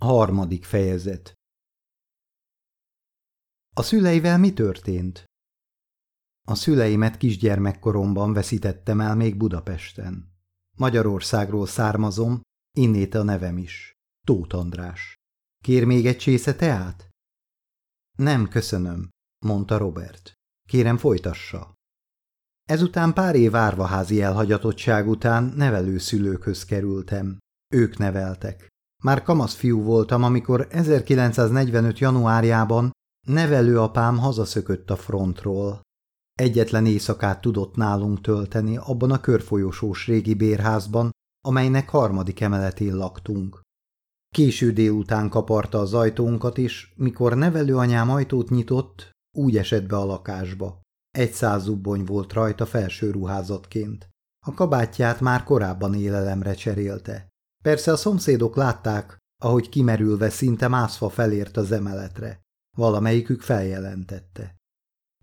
Harmadik fejezet A szüleivel mi történt? A szüleimet kisgyermekkoromban veszítettem el még Budapesten. Magyarországról származom, innét a nevem is. Tóth András. Kér még egy csésze teát? Nem, köszönöm, mondta Robert. Kérem folytassa. Ezután pár év árvaházi elhagyatottság után nevelőszülőkhöz kerültem. Ők neveltek. Már kamasz fiú voltam, amikor 1945. januárjában nevelőapám hazaszökött a frontról. Egyetlen éjszakát tudott nálunk tölteni abban a körfolyosós régi bérházban, amelynek harmadik emeletén laktunk. Késő délután kaparta az ajtónkat, és mikor nevelőanyám ajtót nyitott, úgy esett be a lakásba. Egy száz zubbony volt rajta felső ruházatként. A kabátját már korábban élelemre cserélte. Persze a szomszédok látták, ahogy kimerülve szinte mászva felért az emeletre. Valamelyikük feljelentette.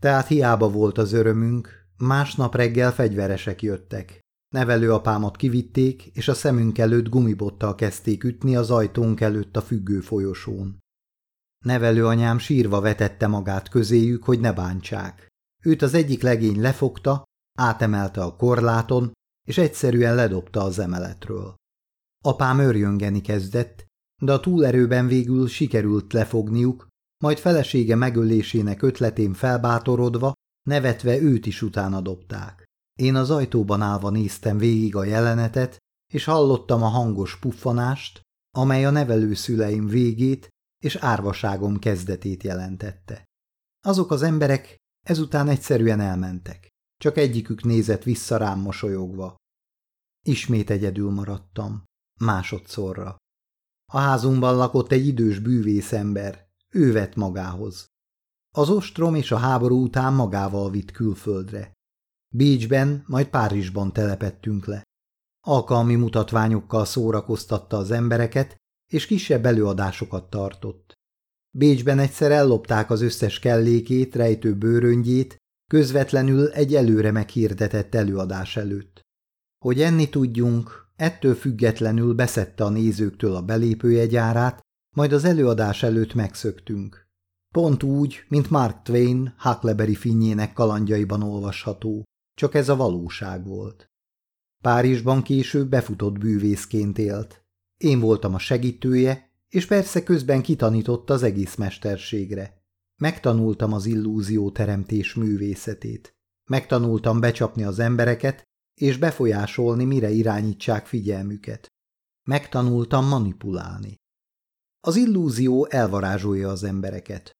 Tehát hiába volt az örömünk, másnap reggel fegyveresek jöttek. Nevelőapámat kivitték, és a szemünk előtt gumibottal kezdték ütni az ajtónk előtt a függő folyosón. Nevelőanyám sírva vetette magát közéjük, hogy ne bántsák. Őt az egyik legény lefogta, átemelte a korláton, és egyszerűen ledobta az emeletről. Apám örjöngeni kezdett, de a túlerőben végül sikerült lefogniuk, majd felesége megölésének ötletén felbátorodva, nevetve őt is utána dobták. Én az ajtóban állva néztem végig a jelenetet, és hallottam a hangos puffanást, amely a nevelőszüleim végét és árvaságom kezdetét jelentette. Azok az emberek ezután egyszerűen elmentek. Csak egyikük nézett vissza rám mosolyogva. Ismét egyedül maradtam. Másodszorra. A házunkban lakott egy idős bűvész ember. Ő vett magához. Az ostrom és a háború után magával vitt külföldre. Bécsben, majd Párizsban telepettünk le. Alkalmi mutatványokkal szórakoztatta az embereket, és kisebb előadásokat tartott. Bécsben egyszer ellopták az összes kellékét, rejtő bőröngyét, közvetlenül egy előre meghirdetett előadás előtt. Hogy enni tudjunk, ettől függetlenül beszette a nézőktől a belépőjegyárát, majd az előadás előtt megszöktünk. Pont úgy, mint Mark Twain Huckleberry finnyének kalandjaiban olvasható, csak ez a valóság volt. Párizsban később befutott bűvészként élt. Én voltam a segítője, és persze közben kitanított az egész mesterségre. Megtanultam az illúzió teremtés művészetét. Megtanultam becsapni az embereket, és befolyásolni, mire irányítsák figyelmüket. Megtanultam manipulálni. Az illúzió elvarázsolja az embereket.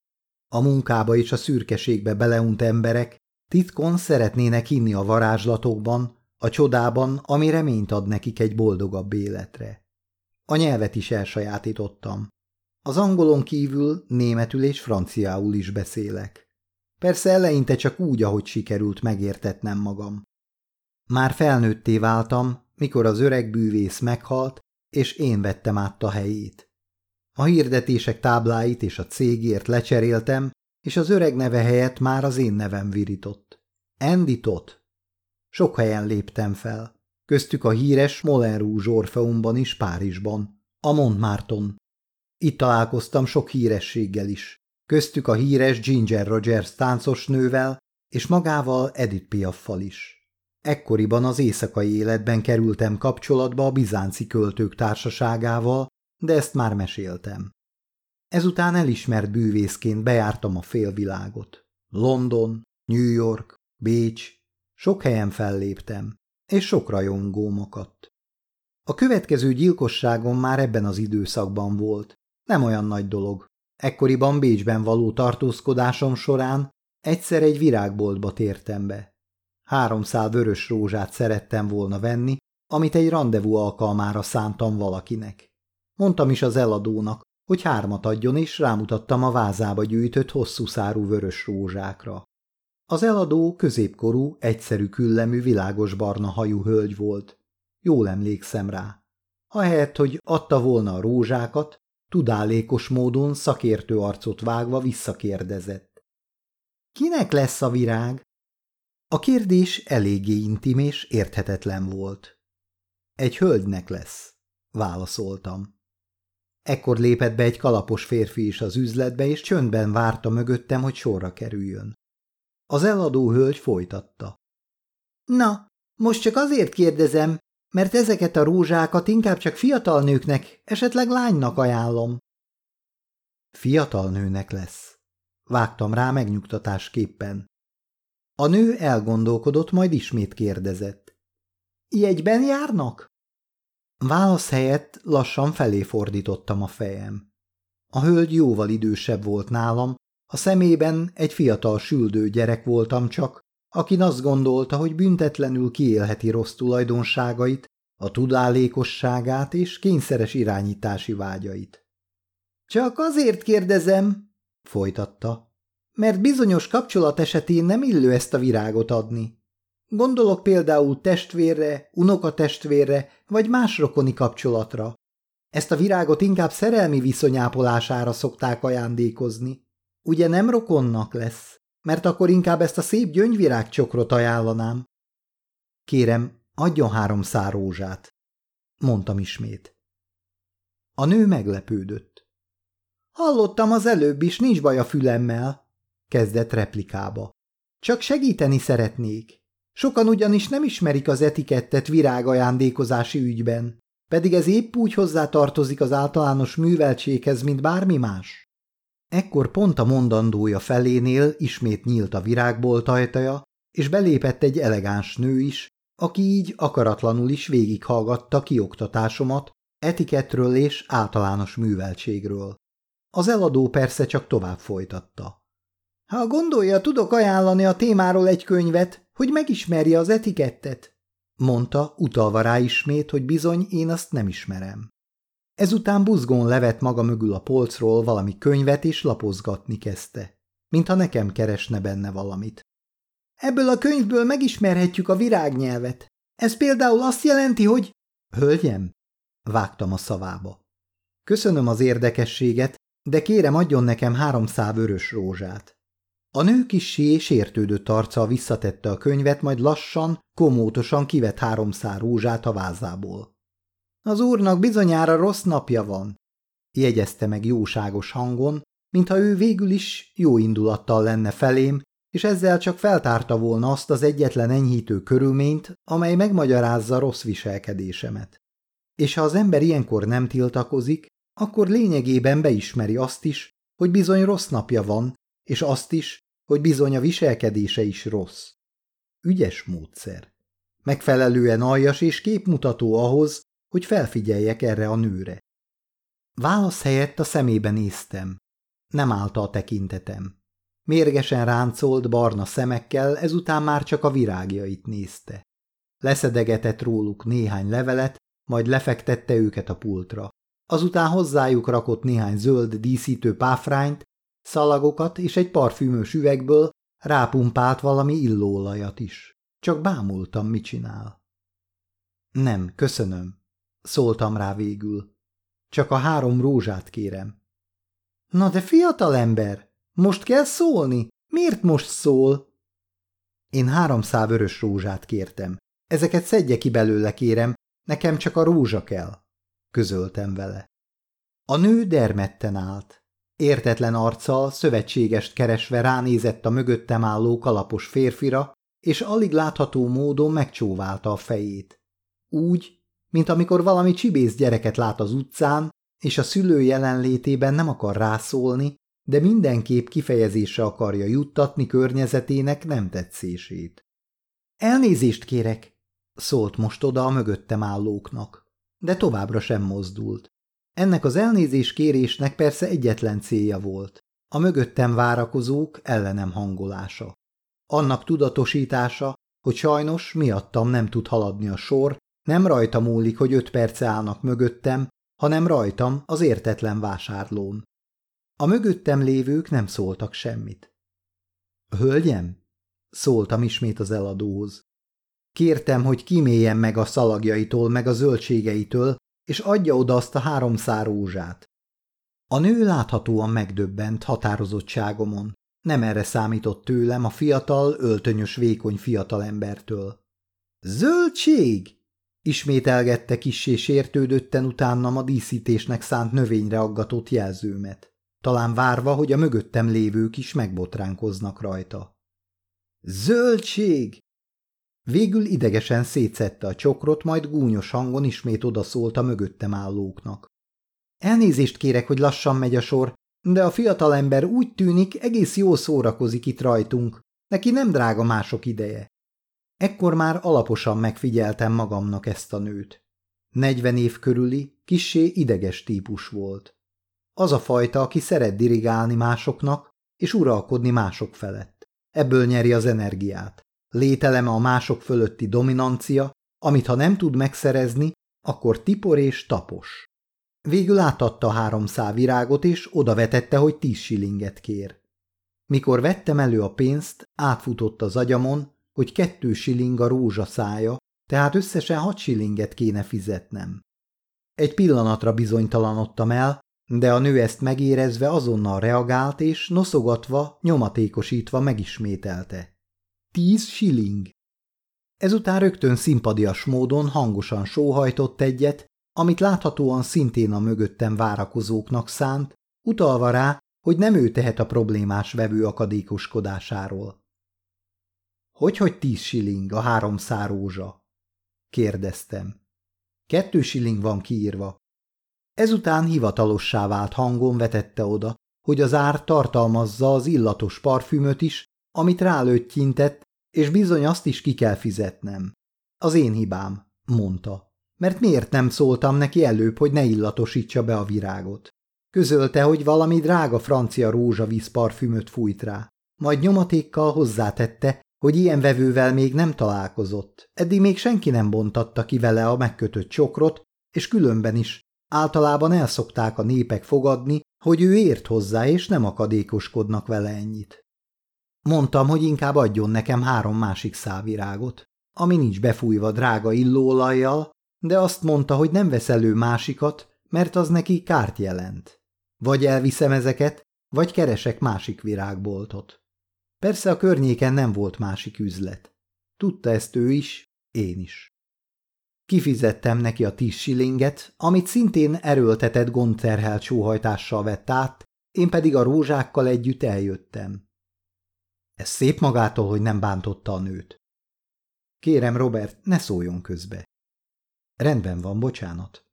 A munkába és a szürkeségbe beleunt emberek titkon szeretnének hinni a varázslatokban, a csodában, ami reményt ad nekik egy boldogabb életre. A nyelvet is elsajátítottam. Az angolon kívül németül és franciául is beszélek. Persze eleinte csak úgy, ahogy sikerült megértetnem magam. Már felnőtté váltam, mikor az öreg bűvész meghalt, és én vettem át a helyét. A hirdetések tábláit és a cégért lecseréltem, és az öreg neve helyett már az én nevem virított. Andy. Sok helyen léptem fel. Köztük a híres Rouge Orfeumban is Párizsban, a Montmarton. Itt találkoztam sok hírességgel is. Köztük a híres Ginger Rogers táncos nővel, és magával Edith Piaffal is. Ekkoriban az éjszakai életben kerültem kapcsolatba a bizánci költők társaságával, de ezt már meséltem. Ezután elismert bűvészként bejártam a félvilágot. London, New York, Bécs, sok helyen felléptem, és sok rajongóm akadt. A következő gyilkosságom már ebben az időszakban volt. Nem olyan nagy dolog. Ekkoriban Bécsben való tartózkodásom során egyszer egy virágboltba tértem be. Három szál vörös rózsát szerettem volna venni, amit egy rendezvú alkalmára szántam valakinek. Mondtam is az eladónak, hogy hármat adjon, és rámutattam a vázába gyűjtött hosszú szárú vörös rózsákra. Az eladó középkorú, egyszerű küllemű, világos barna hajú hölgy volt. Jól emlékszem rá. Ahelyett, hogy adta volna a rózsákat, tudálékos módon szakértő arcot vágva visszakérdezett. Kinek lesz a virág? A kérdés eléggé intim és érthetetlen volt. Egy hölgynek lesz, válaszoltam. Ekkor lépett be egy kalapos férfi is az üzletbe, és csöndben várta mögöttem, hogy sorra kerüljön. Az eladó hölgy folytatta. Na, most csak azért kérdezem, mert ezeket a rózsákat inkább csak fiatal nőknek, esetleg lánynak ajánlom. Fiatal nőnek lesz. Vágtam rá megnyugtatásképpen. A nő elgondolkodott, majd ismét kérdezett. Jegyben járnak? Válasz helyett lassan felé fordítottam a fejem. A hölgy jóval idősebb volt nálam, a szemében egy fiatal süldő gyerek voltam csak, akin azt gondolta, hogy büntetlenül kiélheti rossz tulajdonságait, a tudálékosságát és kényszeres irányítási vágyait. Csak azért kérdezem, folytatta, mert bizonyos kapcsolat esetén nem illő ezt a virágot adni. Gondolok például testvérre, unokatestvérre vagy más rokoni kapcsolatra. Ezt a virágot inkább szerelmi viszonyápolására szokták ajándékozni. Ugye nem rokonnak lesz, mert akkor inkább ezt a szép gyöngyvirág csokrot ajánlanám. Kérem, adjon három szár rózsát, mondtam ismét. A nő meglepődött. Hallottam az előbb is, nincs baj a fülemmel, kezdett replikába. Csak segíteni szeretnék. Sokan ugyanis nem ismerik az etikettet virágajándékozási ügyben, pedig ez épp úgy hozzá tartozik az általános műveltséghez, mint bármi más. Ekkor pont a mondandója felénél ismét nyílt a virágbolt ajtaja, és belépett egy elegáns nő is, aki így akaratlanul is végighallgatta kioktatásomat, etikettről és általános műveltségről. Az eladó persze csak tovább folytatta. Ha gondolja, tudok ajánlani a témáról egy könyvet, hogy megismerje az etikettet, mondta, utalva rá ismét, hogy bizony én azt nem ismerem. Ezután buzgón levett maga mögül a polcról valami könyvet, és lapozgatni kezdte, mintha nekem keresne benne valamit. Ebből a könyvből megismerhetjük a virágnyelvet. Ez például azt jelenti, hogy... Hölgyem? Vágtam a szavába. Köszönöm az érdekességet, de kérem adjon nekem három szál vörös rózsát. A nő kissé sértődött arccal visszatette a könyvet, majd lassan, komótosan kivett három szál rózsát a vázából. Az úrnak bizonyára rossz napja van, jegyezte meg jóságos hangon, mintha ő végül is jó indulattal lenne felém, és ezzel csak feltárta volna azt az egyetlen enyhítő körülményt, amely megmagyarázza rossz viselkedésemet. És ha az ember ilyenkor nem tiltakozik, akkor lényegében beismeri azt is, hogy bizony rossz napja van, és azt is, hogy bizony a viselkedése is rossz. Ügyes módszer. Megfelelően aljas és képmutató ahhoz, hogy felfigyeljek erre a nőre. Válasz helyett a szemébe néztem. Nem állta a tekintetem. Mérgesen ráncolt barna szemekkel, ezután már csak a virágjait nézte. Leszedegetett róluk néhány levelet, majd lefektette őket a pultra. Azután hozzájuk rakott néhány zöld díszítő páfrányt, szalagokat és egy parfümös üvegből rápumpált valami illóolajat is. Csak bámultam, mit csinál. Nem, köszönöm, szóltam rá végül. Csak a három rózsát kérem. Na de fiatal ember, most kell szólni? Miért most szól? Én három szál vörös rózsát kértem. Ezeket szedje ki belőle, kérem, nekem csak a rózsa kell, közöltem vele. A nő dermedten állt. Értetlen arccal, szövetségest keresve ránézett a mögöttem álló kalapos férfira, és alig látható módon megcsóválta a fejét. Úgy, mint amikor valami csibész gyereket lát az utcán, és a szülő jelenlétében nem akar rászólni, de mindenképp kifejezésre akarja juttatni környezetének nem tetszését. Elnézést kérek, szólt most oda a mögöttem állóknak, de továbbra sem mozdult. Ennek az elnézés kérésnek persze egyetlen célja volt, a mögöttem várakozók ellenem hangolása. Annak tudatosítása, hogy sajnos miattam nem tud haladni a sor, nem rajta múlik, hogy öt perce állnak mögöttem, hanem rajtam az értetlen vásárlón. A mögöttem lévők nem szóltak semmit. Hölgyem? Szóltam ismét az eladóhoz. Kértem, hogy kiméljen meg a szalagjaitól, meg a zöldségeitől, és adja oda azt a három rózsát. A nő láthatóan megdöbbent határozottságomon. Nem erre számított tőlem a fiatal, öltönyös, vékony fiatalembertől. Zöldség? Ismételgette kissé sértődötten utánam a díszítésnek szánt növényre aggatott jelzőmet, talán várva, hogy a mögöttem lévők is megbotránkoznak rajta. Zöldség! Végül idegesen szétszette a csokrot, majd gúnyos hangon ismét odaszólt a mögöttem állóknak. Elnézést kérek, hogy lassan megy a sor, de a fiatalember úgy tűnik, egész jól szórakozik itt rajtunk. Neki nem drága mások ideje. Ekkor már alaposan megfigyeltem magamnak ezt a nőt. Negyven év körüli, kissé ideges típus volt. Az a fajta, aki szeret dirigálni másoknak, és uralkodni mások felett. Ebből nyeri az energiát. Lételeme a mások fölötti dominancia, amit ha nem tud megszerezni, akkor tipor és tapos. Végül átadta három szál virágot, és odavetette, hogy tíz silinget kér. Mikor vettem elő a pénzt, átfutott az agyamon, hogy kettő siling a rózsa szája, tehát összesen hat silinget kéne fizetnem. Egy pillanatra bizonytalanodtam el, de a nő ezt megérezve azonnal reagált, és noszogatva, nyomatékosítva megismételte. Tíz siling. Ezután rögtön szimpadias módon hangosan sóhajtott egyet, amit láthatóan szintén a mögöttem várakozóknak szánt, utalva rá, hogy nem ő tehet a problémás vevő akadékoskodásáról. Hogy-hogy tíz siling a három rózsa? kérdeztem. Kettő siling van kiírva. Ezután hivatalossá vált hangon vetette oda, hogy az ár tartalmazza az illatos parfümöt is, amit rálőttyintett, és bizony azt is ki kell fizetnem. Az én hibám, mondta. Mert miért nem szóltam neki előbb, hogy ne illatosítsa be a virágot? Közölte, hogy valami drága francia rózsavíz parfümöt fújt rá. Majd nyomatékkal hozzátette, hogy ilyen vevővel még nem találkozott. Eddig még senki nem bontatta ki vele a megkötött csokrot, és különben is. Általában elszokták a népek fogadni, hogy ő ért hozzá, és nem akadékoskodnak vele ennyit. Mondtam, hogy inkább adjon nekem három másik szávirágot, ami nincs befújva drága illóolajjal, de azt mondta, hogy nem vesz elő másikat, mert az neki kárt jelent. Vagy elviszem ezeket, vagy keresek másik virágboltot. Persze a környéken nem volt másik üzlet. Tudta ezt ő is, én is. Kifizettem neki a tíz silinget, amit szintén erőltetett gondterhelt sóhajtással vett át, én pedig a rózsákkal együtt eljöttem. Ez szép magától, hogy nem bántotta a nőt. Kérem, Robert, ne szóljon közbe. Rendben van, bocsánat.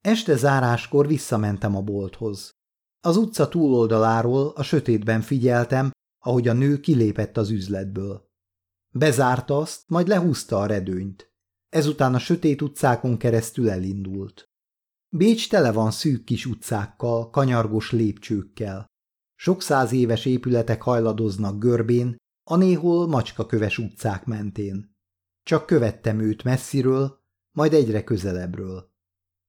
Este záráskor visszamentem a bolthoz. Az utca túloldaláról a sötétben figyeltem, ahogy a nő kilépett az üzletből. Bezárta azt, majd lehúzta a redőnyt. Ezután a sötét utcákon keresztül elindult. Bécs tele van szűk kis utcákkal, kanyargos lépcsőkkel. Sok száz éves épületek hajladoznak görbén, a néhol macskaköves utcák mentén. Csak követtem őt messziről, majd egyre közelebbről.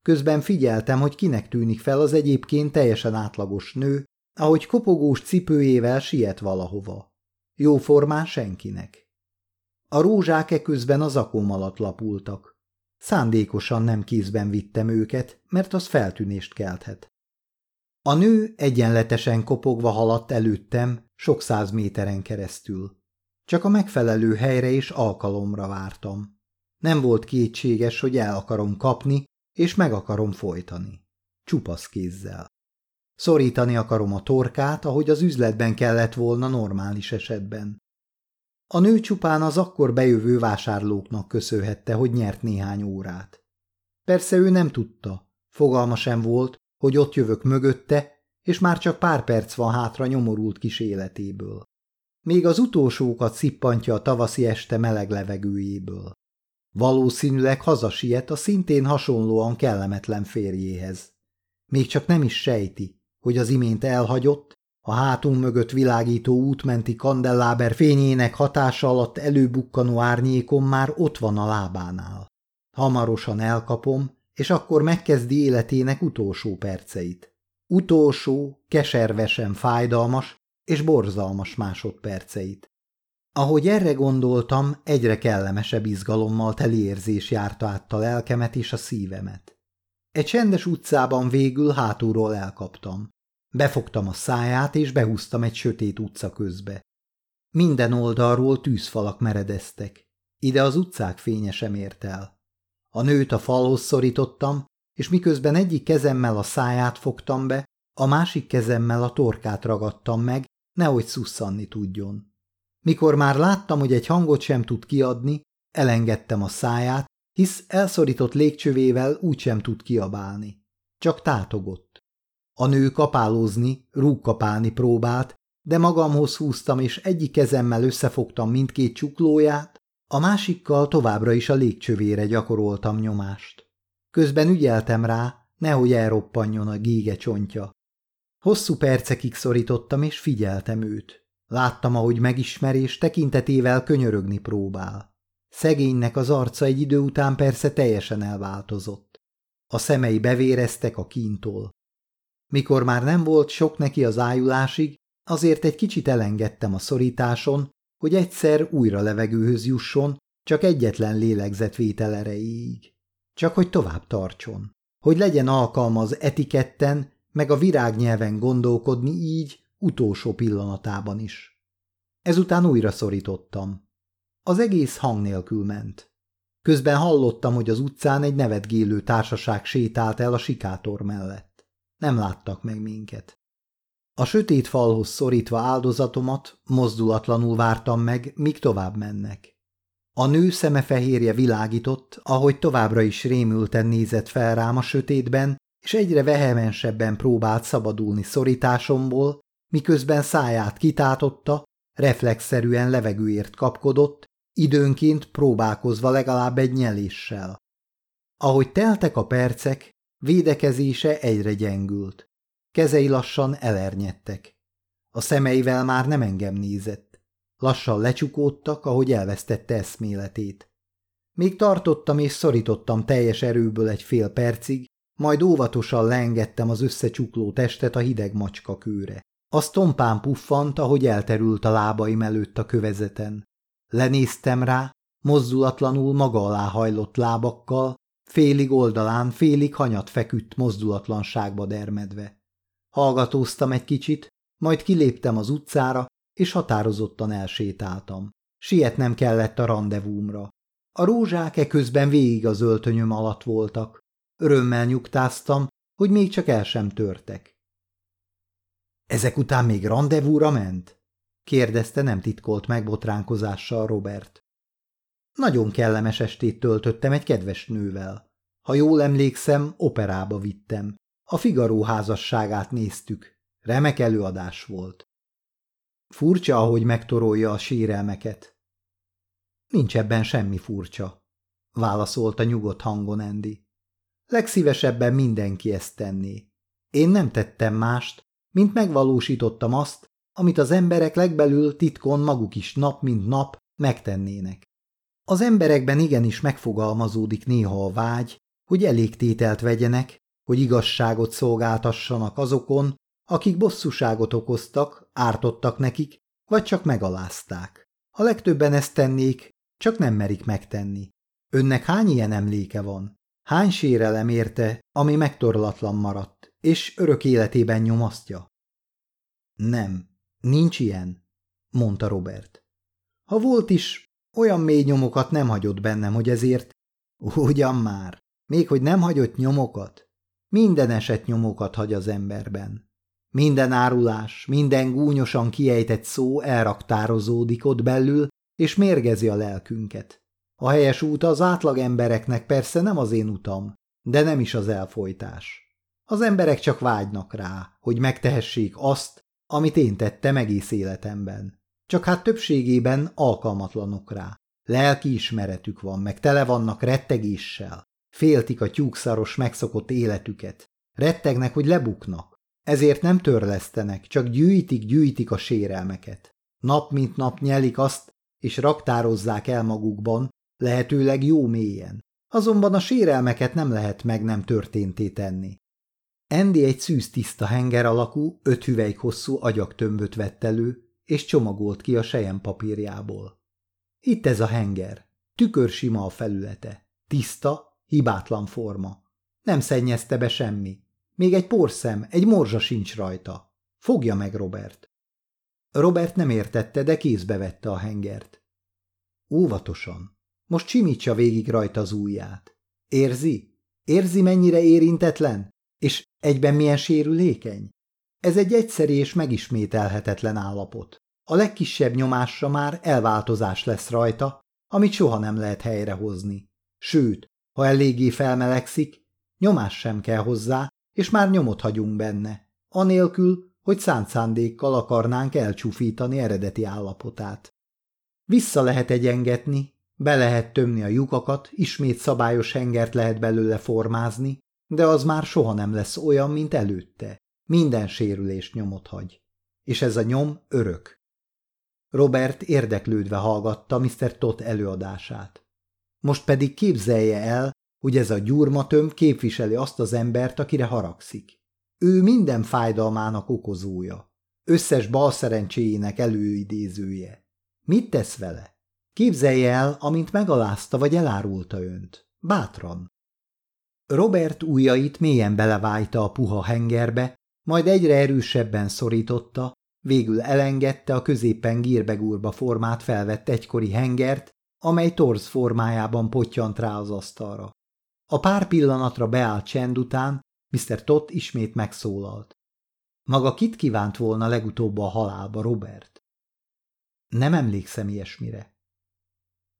Közben figyeltem, hogy kinek tűnik fel az egyébként teljesen átlagos nő, ahogy kopogós cipőjével siet valahova. Jóformán senkinek. A rózsák eközben az akóm alatt lapultak. Szándékosan nem kézben vittem őket, mert az feltűnést kelthet. A nő egyenletesen kopogva haladt előttem sok száz méteren keresztül. Csak a megfelelő helyre és alkalomra vártam. Nem volt kétséges, hogy el akarom kapni, és meg akarom folytani. Csupasz kézzel. Szorítani akarom a torkát, ahogy az üzletben kellett volna normális esetben. A nő csupán az akkor bejövő vásárlóknak köszönhette, hogy nyert néhány órát. Persze ő nem tudta, fogalma sem volt, hogy ott jövök mögötte, és már csak pár perc van hátra nyomorult kis életéből. Még az utolsókat szippantja a tavaszi este meleg levegőjéből. Valószínűleg hazasiet a szintén hasonlóan kellemetlen férjéhez. Még csak nem is sejti, hogy az imént elhagyott, a hátunk mögött világító útmenti kandelláber fényének hatása alatt előbukkanó árnyékom már ott van a lábánál. Hamarosan elkapom, és akkor megkezdi életének utolsó perceit. Utolsó, keservesen fájdalmas és borzalmas másodperceit. Ahogy erre gondoltam, egyre kellemesebb izgalommal teli érzés járta át a lelkemet és a szívemet. Egy csendes utcában végül hátulról elkaptam. Befogtam a száját, és behúztam egy sötét utca közbe. Minden oldalról tűzfalak meredeztek. Ide az utcák fénye sem ért el. A nőt a falhoz szorítottam, és miközben egyik kezemmel a száját fogtam be, a másik kezemmel a torkát ragadtam meg, nehogy szusszanni tudjon. Mikor már láttam, hogy egy hangot sem tud kiadni, elengedtem a száját, hisz elszorított légcsövével úgysem tud kiabálni. Csak tátogott. A nő kapálózni, rúgkapálni próbált, de magamhoz húztam, és egyik kezemmel összefogtam mindkét csuklóját, a másikkal továbbra is a légcsövére gyakoroltam nyomást. Közben ügyeltem rá, nehogy elroppanjon a gége csontja. Hosszú percekig szorítottam, és figyeltem őt. Láttam, ahogy megismerés tekintetével könyörögni próbál. Szegénynek az arca egy idő után persze teljesen elváltozott. A szemei bevéreztek a kintól. Mikor már nem volt sok neki az ájulásig, azért egy kicsit elengedtem a szorításon, hogy egyszer újra levegőhöz jusson, csak egyetlen lélegzetvétel erejéig. Csak hogy tovább tartson. Hogy legyen alkalma az etiketten, meg a virágnyelven gondolkodni így, utolsó pillanatában is. Ezután újra szorítottam. Az egész hang nélkül ment. Közben hallottam, hogy az utcán egy nevetgélő társaság sétált el a sikátor mellett. Nem láttak meg minket. A sötét falhoz szorítva áldozatomat mozdulatlanul vártam meg, míg tovább mennek. A nő szeme fehérje világított, ahogy továbbra is rémülten nézett fel rám a sötétben, és egyre vehemensebben próbált szabadulni szorításomból, miközben száját kitátotta, reflexzerűen levegőért kapkodott, időnként próbálkozva legalább egy nyeléssel. Ahogy teltek a percek, védekezése egyre gyengült. Kezei lassan elernyedtek. A szemeivel már nem engem nézett. Lassan lecsukódtak, ahogy elvesztette eszméletét. Még tartottam és szorítottam teljes erőből egy fél percig, majd óvatosan leengedtem az összecsukló testet a hideg macska kőre. Az tompán puffant, ahogy elterült a lábaim előtt a kövezeten. Lenéztem rá, mozdulatlanul maga alá hajlott lábakkal, félig oldalán, félig hanyat feküdt mozdulatlanságba dermedve. Hallgatóztam egy kicsit, majd kiléptem az utcára, és határozottan elsétáltam. Sietnem kellett a rendezvúmra. A rózsák eközben végig az öltönyöm alatt voltak. Örömmel nyugtáztam, hogy még csak el sem törtek. Ezek után még rendezvúra ment? kérdezte nem titkolt megbotránkozással Robert. Nagyon kellemes estét töltöttem egy kedves nővel. Ha jól emlékszem, operába vittem. A Figaró házasságát néztük. Remek előadás volt. Furcsa, ahogy megtorolja a sérelmeket. Nincs ebben semmi furcsa, válaszolta nyugodt hangon Andy. Legszívesebben mindenki ezt tenné. Én nem tettem mást, mint megvalósítottam azt, amit az emberek legbelül titkon maguk is nap mint nap megtennének. Az emberekben igenis megfogalmazódik néha a vágy, hogy elégtételt vegyenek, hogy igazságot szolgáltassanak azokon, akik bosszúságot okoztak, ártottak nekik, vagy csak megalázták. A legtöbben ezt tennék, csak nem merik megtenni. Önnek hány ilyen emléke van? Hány sérelem érte, ami megtorlatlan maradt, és örök életében nyomasztja? Nem, nincs ilyen, mondta Robert. Ha volt is, olyan mély nyomokat nem hagyott bennem, hogy ezért... Ugyan már, még hogy nem hagyott nyomokat? Minden eset nyomokat hagy az emberben. Minden árulás, minden gúnyosan kiejtett szó elraktározódik ott belül, és mérgezi a lelkünket. A helyes út az átlag embereknek persze nem az én utam, de nem is az elfolytás. Az emberek csak vágynak rá, hogy megtehessék azt, amit én tettem egész életemben. Csak hát többségében alkalmatlanok rá. Lelki ismeretük van, meg tele vannak rettegéssel. Féltik a tyúkszaros megszokott életüket. Rettegnek, hogy lebuknak. Ezért nem törlesztenek, csak gyűjtik-gyűjtik a sérelmeket. Nap mint nap nyelik azt, és raktározzák el magukban, lehetőleg jó mélyen. Azonban a sérelmeket nem lehet meg nem történté tenni. Andy egy szűz tiszta henger alakú, öt hüvelyk hosszú agyagtömböt vett elő, és csomagolt ki a sejem papírjából. Itt ez a henger. Tükör sima a felülete. Tiszta, hibátlan forma. Nem szennyezte be semmi. Még egy porszem, egy morzsa sincs rajta. Fogja meg, Robert. Robert nem értette, de kézbe vette a hengert. Óvatosan, Most csimítsa végig rajta az ujját. Érzi? Érzi, mennyire érintetlen? És egyben milyen sérülékeny? Ez egy egyszeri és megismételhetetlen állapot. A legkisebb nyomásra már elváltozás lesz rajta, amit soha nem lehet helyrehozni. Sőt, ha eléggé felmelegszik, nyomás sem kell hozzá, és már nyomot hagyunk benne, anélkül, hogy szánt szándékkal akarnánk elcsúfítani eredeti állapotát. Vissza lehet egyengetni, be lehet tömni a lyukakat, ismét szabályos hengert lehet belőle formázni, de az már soha nem lesz olyan, mint előtte. Minden sérülést nyomot hagy. És ez a nyom örök. Robert érdeklődve hallgatta Mr. Todd előadását. Most pedig képzelje el, hogy ez a gyurmatöm képviseli azt az embert, akire haragszik. Ő minden fájdalmának okozója, összes balszerencséjének előidézője. Mit tesz vele? Képzelje el, amint megalázta vagy elárulta önt. Bátran. Robert ujjait mélyen belevájta a puha hengerbe, majd egyre erősebben szorította, végül elengedte a középen gírbegúrba formát felvett egykori hengert, amely torz formájában pottyant rá az asztalra. A pár pillanatra beállt csend után Mr. Todd ismét megszólalt. Maga kit kívánt volna legutóbb a halálba, Robert? Nem emlékszem ilyesmire.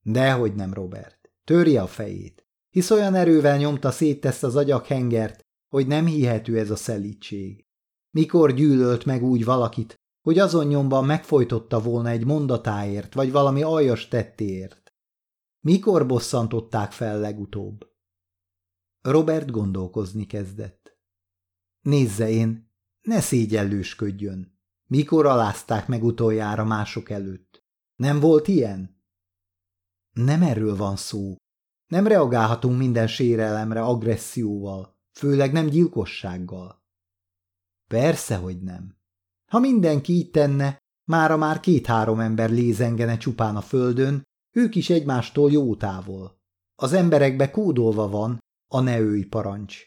Dehogy nem, Robert. Törje a fejét, hisz olyan erővel nyomta szét ezt az agyakhengert, hogy nem hihető ez a szelítség. Mikor gyűlölt meg úgy valakit, hogy azon nyomban megfojtotta volna egy mondatáért, vagy valami aljas tettéért? Mikor bosszantották fel legutóbb? Robert gondolkozni kezdett. Nézze én, ne szégyellősködjön. Mikor alázták meg utoljára mások előtt? Nem volt ilyen? Nem erről van szó. Nem reagálhatunk minden sérelemre agresszióval, főleg nem gyilkossággal. Persze, hogy nem. Ha mindenki így tenne, mára már két-három ember lézengene csupán a földön, ők is egymástól jó távol. Az emberekbe kódolva van a neői parancs.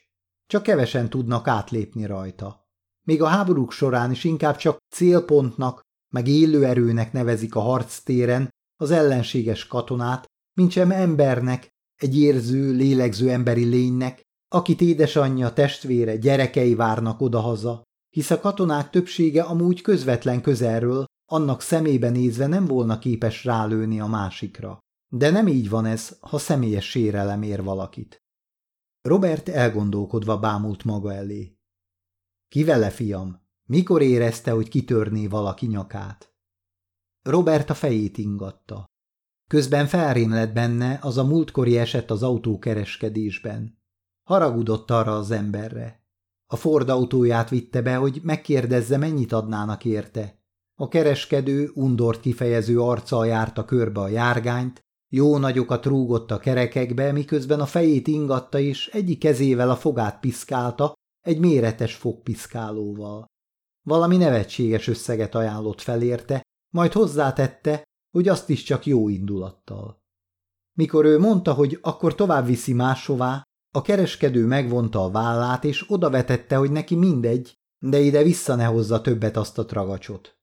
Csak kevesen tudnak átlépni rajta. Még a háborúk során is inkább csak célpontnak, meg élőerőnek nevezik a harctéren az ellenséges katonát, mint sem embernek, egy érző, lélegző emberi lénynek, akit édesanyja, testvére, gyerekei várnak odahaza, hisz a katonák többsége amúgy közvetlen közelről, annak szemébe nézve nem volna képes rálőni a másikra. De nem így van ez, ha személyes sérelem ér valakit. Robert elgondolkodva bámult maga elé. Ki vele, fiam? Mikor érezte, hogy kitörné valaki nyakát? Robert a fejét ingatta. Közben felrém lett benne az a múltkori eset az autókereskedésben. Haragudott arra az emberre. A Ford autóját vitte be, hogy megkérdezze, mennyit adnának érte. A kereskedő undort kifejező arccal járta körbe a járgányt, jó nagyokat rúgott a kerekekbe, miközben a fejét ingatta és egyik kezével a fogát piszkálta, egy méretes fogpiszkálóval. Valami nevetséges összeget ajánlott felérte, majd hozzátette, hogy azt is csak jó indulattal. Mikor ő mondta, hogy akkor tovább viszi máshová, a kereskedő megvonta a vállát, és odavetette, hogy neki mindegy, de ide vissza ne hozza többet azt a tragacsot.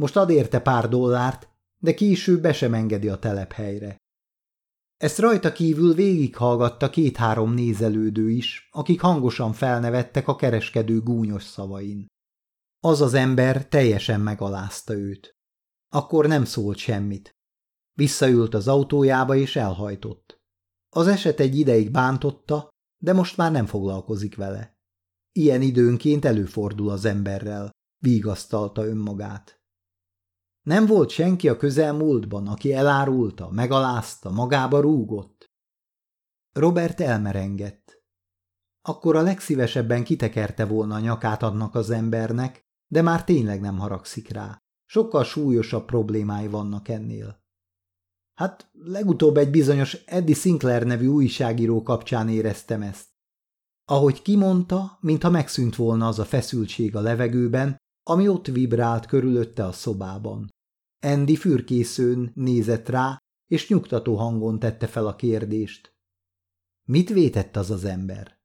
Most ad érte pár dollárt, de később be sem engedi a telephelyre. Ezt rajta kívül végighallgatta két-három nézelődő is, akik hangosan felnevettek a kereskedő gúnyos szavain. Az az ember teljesen megalázta őt. Akkor nem szólt semmit. Visszaült az autójába és elhajtott. Az eset egy ideig bántotta, de most már nem foglalkozik vele. Ilyen időnként előfordul az emberrel, vígasztalta önmagát. Nem volt senki a közelmúltban, aki elárulta, megalázta, magába rúgott. Robert elmerengett. Akkor a legszívesebben kitekerte volna a nyakát adnak az embernek, de már tényleg nem haragszik rá. Sokkal súlyosabb problémái vannak ennél. Hát legutóbb egy bizonyos Eddie Sinclair nevű újságíró kapcsán éreztem ezt. Ahogy kimondta, mintha megszűnt volna az a feszültség a levegőben, ami ott vibrált körülötte a szobában. Andy fürkészőn nézett rá, és nyugtató hangon tette fel a kérdést. Mit vétett az az ember?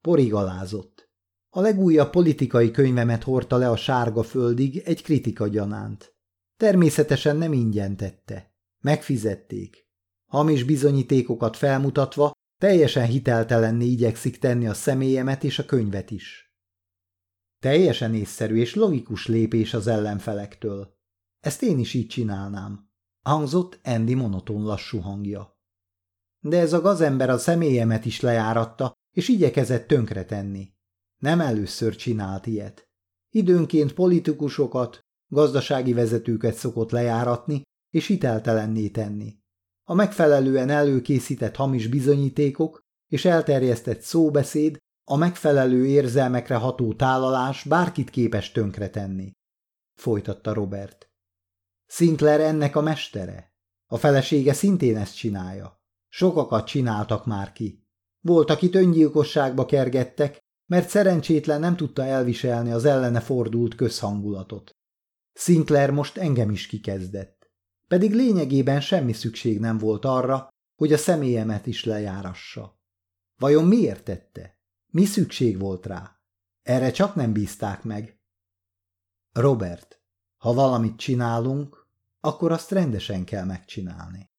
Porigalázott. A legújabb politikai könyvemet hordta le a sárga földig egy kritika gyanánt. Természetesen nem ingyen tette. Megfizették. hamis bizonyítékokat felmutatva teljesen hiteltelenné igyekszik tenni a személyemet és a könyvet is. Teljesen észszerű és logikus lépés az ellenfelektől. Ezt én is így csinálnám, hangzott Andy monoton lassú hangja. De ez a gazember a személyemet is lejáratta, és igyekezett tönkretenni. Nem először csinált ilyet. Időnként politikusokat, gazdasági vezetőket szokott lejáratni és hiteltelenné tenni. A megfelelően előkészített hamis bizonyítékok és elterjesztett szóbeszéd, a megfelelő érzelmekre ható tálalás bárkit képes tönkretenni. Folytatta Robert. Sinclair ennek a mestere. A felesége szintén ezt csinálja. Sokakat csináltak már ki. Volt, akit öngyilkosságba kergettek, mert szerencsétlen nem tudta elviselni az ellene fordult közhangulatot. Sinclair most engem is kikezdett. Pedig lényegében semmi szükség nem volt arra, hogy a személyemet is lejárassa. Vajon miért tette? Mi szükség volt rá? Erre csak nem bízták meg. Robert, ha valamit csinálunk, akkor azt rendesen kell megcsinálni.